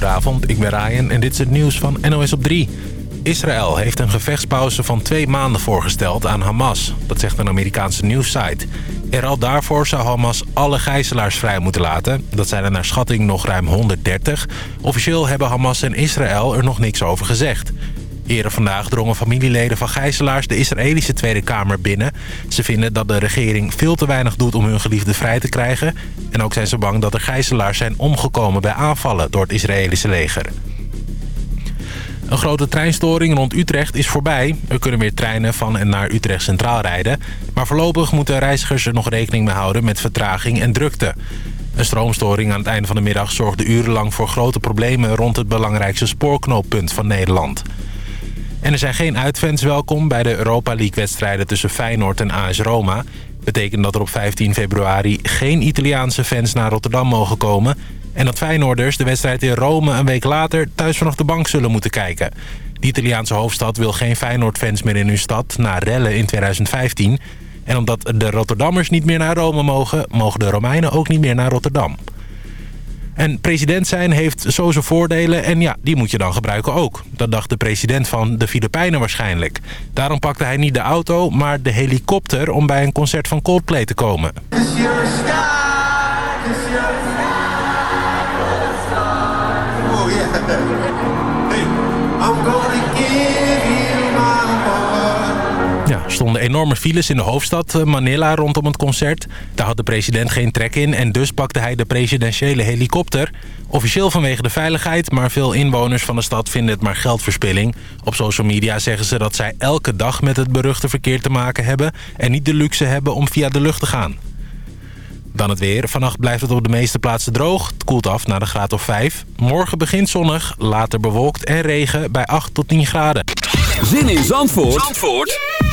Goedenavond, ik ben Ryan en dit is het nieuws van NOS op 3. Israël heeft een gevechtspauze van twee maanden voorgesteld aan Hamas. Dat zegt een Amerikaanse nieuwssite. Er al daarvoor zou Hamas alle gijzelaars vrij moeten laten. Dat zijn er naar schatting nog ruim 130. Officieel hebben Hamas en Israël er nog niks over gezegd. Eerder vandaag drongen familieleden van gijzelaars de Israëlische Tweede Kamer binnen. Ze vinden dat de regering veel te weinig doet om hun geliefde vrij te krijgen. En ook zijn ze bang dat er gijzelaars zijn omgekomen bij aanvallen door het Israëlische leger. Een grote treinstoring rond Utrecht is voorbij. Er kunnen weer treinen van en naar Utrecht Centraal rijden. Maar voorlopig moeten reizigers er nog rekening mee houden met vertraging en drukte. Een stroomstoring aan het einde van de middag zorgde urenlang voor grote problemen... rond het belangrijkste spoorknooppunt van Nederland. En er zijn geen uitfans welkom bij de Europa League-wedstrijden tussen Feyenoord en AS Roma. Betekent dat er op 15 februari geen Italiaanse fans naar Rotterdam mogen komen... en dat Feyenoorders de wedstrijd in Rome een week later thuis vanaf de bank zullen moeten kijken. De Italiaanse hoofdstad wil geen Feyenoord-fans meer in hun stad na rellen in 2015... En omdat de Rotterdammers niet meer naar Rome mogen... mogen de Romeinen ook niet meer naar Rotterdam. En president zijn heeft zo zijn voordelen en ja, die moet je dan gebruiken ook. Dat dacht de president van de Filipijnen waarschijnlijk. Daarom pakte hij niet de auto, maar de helikopter om bij een concert van Coldplay te komen. Stonden enorme files in de hoofdstad eh, Manila rondom het concert. Daar had de president geen trek in en dus pakte hij de presidentiële helikopter. Officieel vanwege de veiligheid, maar veel inwoners van de stad vinden het maar geldverspilling. Op social media zeggen ze dat zij elke dag met het beruchte verkeer te maken hebben... en niet de luxe hebben om via de lucht te gaan. Dan het weer. Vannacht blijft het op de meeste plaatsen droog. Het koelt af naar de graad of 5. Morgen begint zonnig, later bewolkt en regen bij 8 tot 10 graden. Zin in Zandvoort, Zandvoort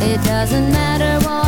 It doesn't matter what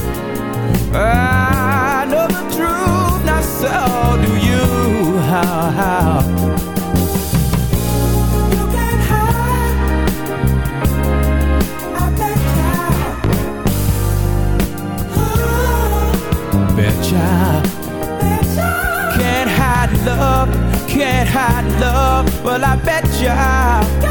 I know the truth, not so do you. How, how. You can't hide. I bet ya. Betcha. Can't hide love, can't hide love. Well, I bet ya.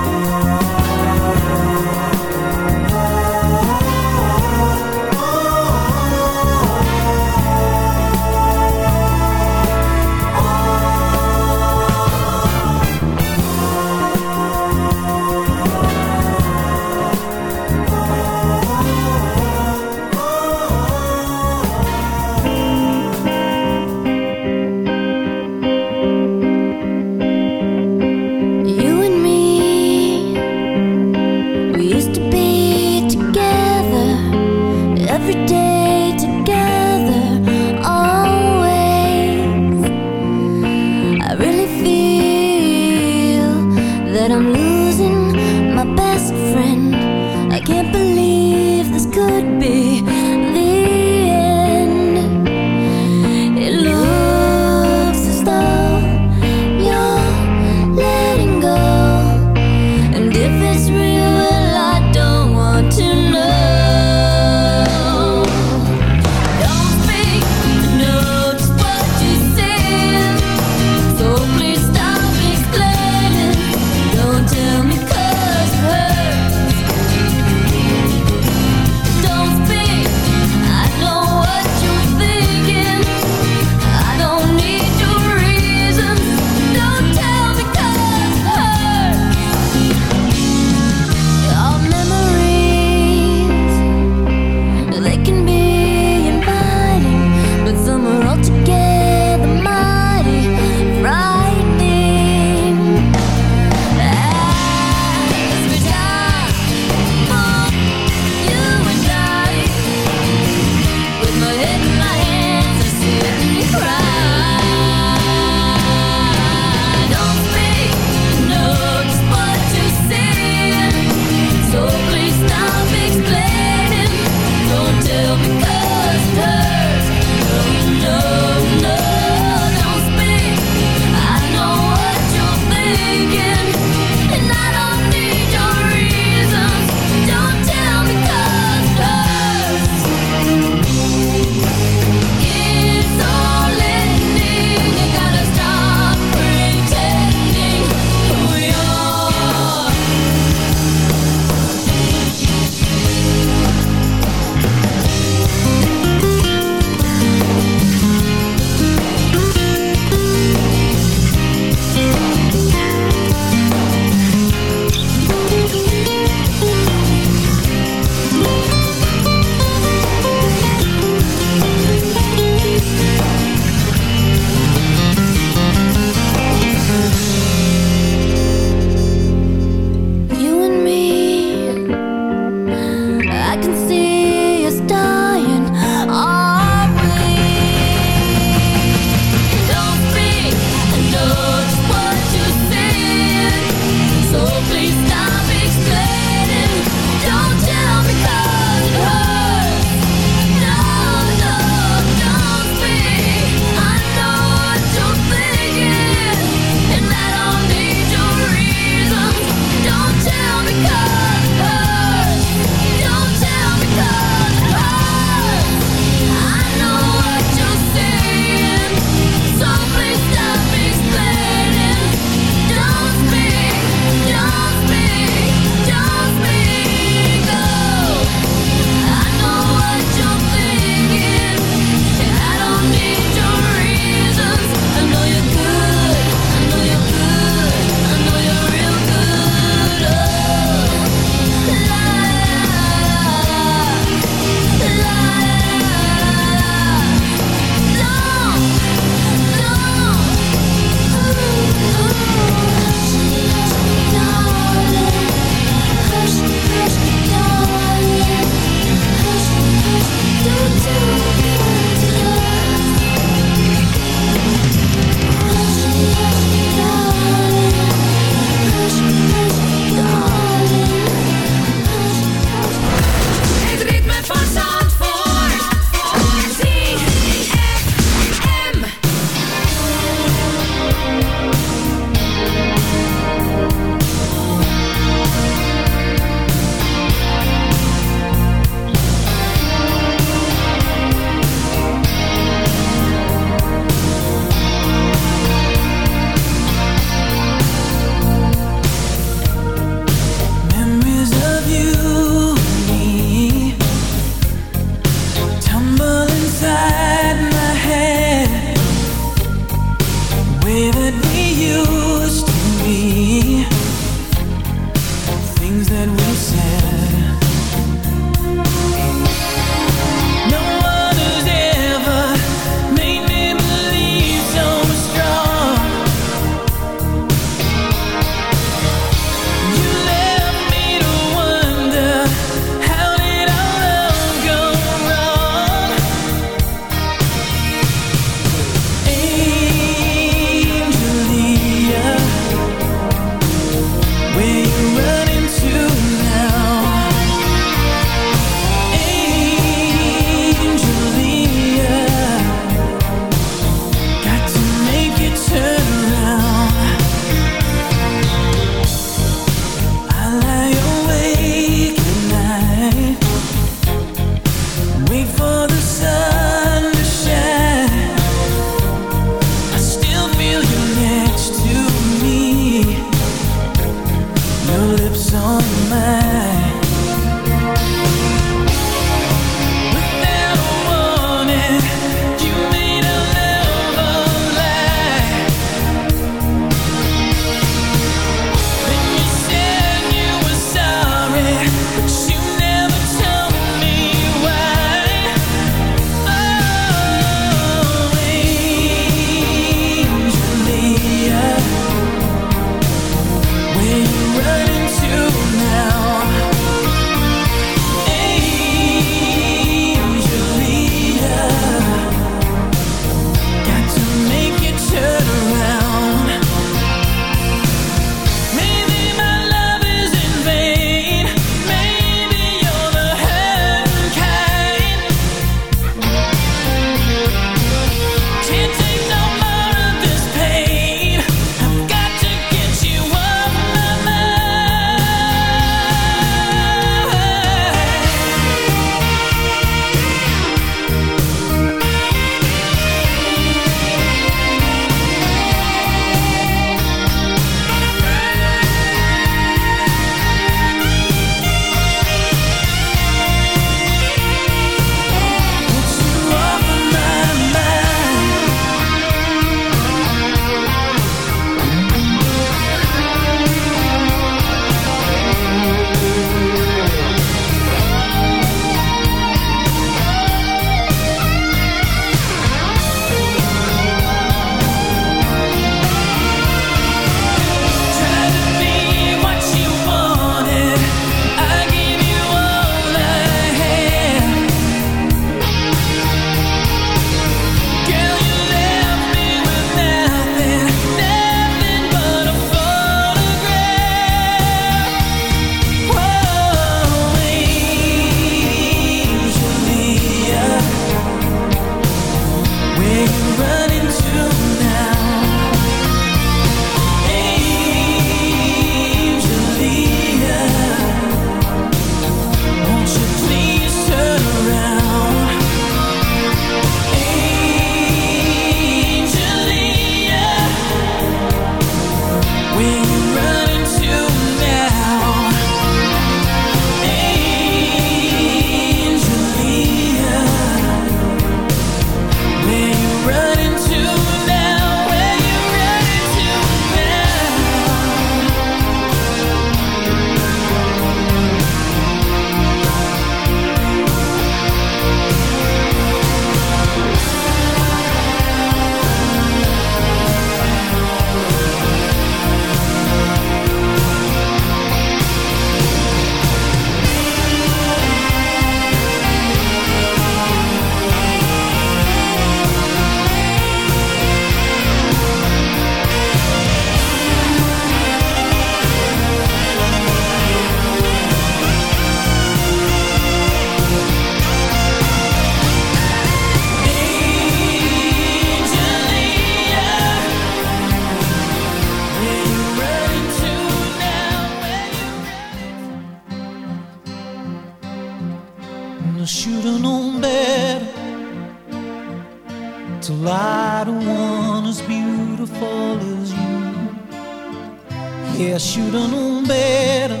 Yeah, I should've known better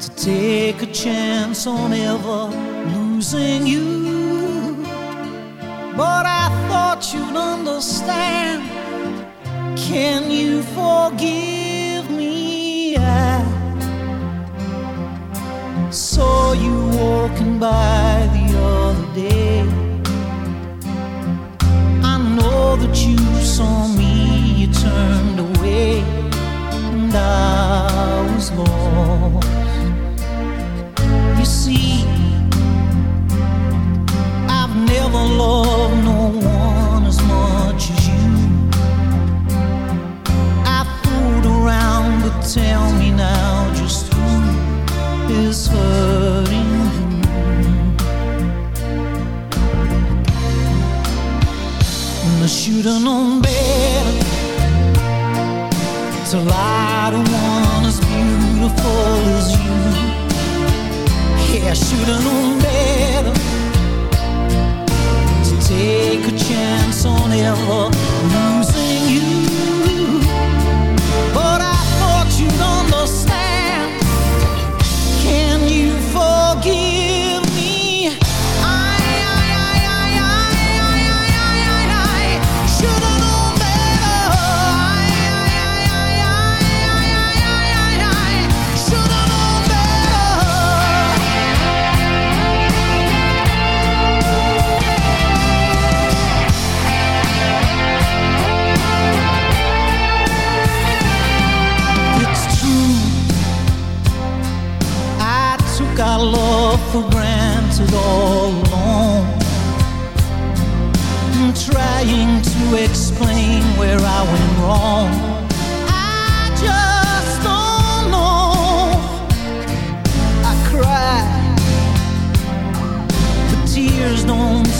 to take a chance on ever losing you. But I thought you'd understand. Can you forgive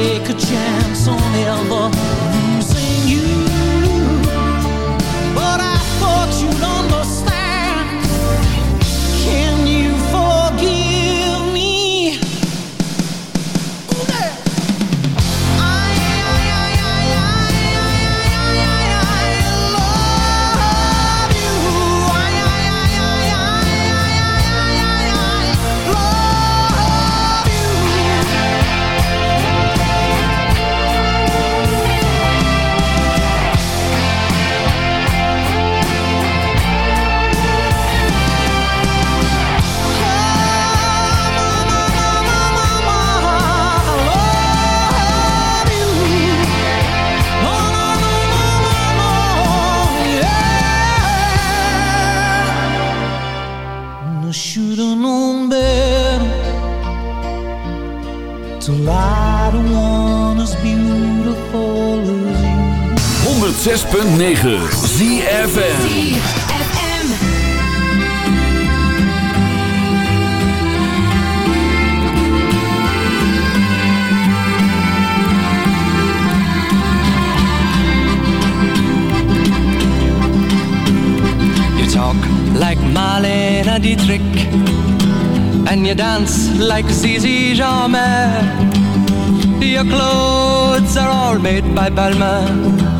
take a chance on ever 106.9 ZFM. You talk like Marlene Dietrich, and you dance like Zizi Jeanmaire. Your clothes are all made by Balmain,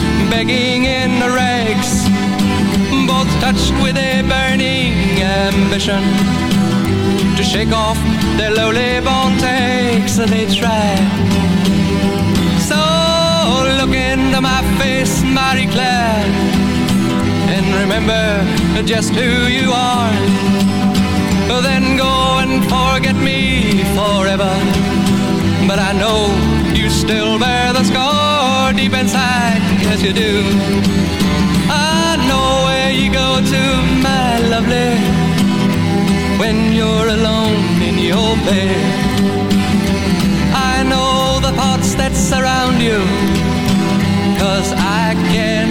begging in the rags, both touched with a burning ambition to shake off their lowly born takes. They try. So look into my face, Marie Claire, and remember just who you are. Then go and forget me forever. But I know you still bear the scar deep inside, yes you do. I know where you go to, my lovely, when you're alone in your bed. I know the thoughts that surround you, cause I can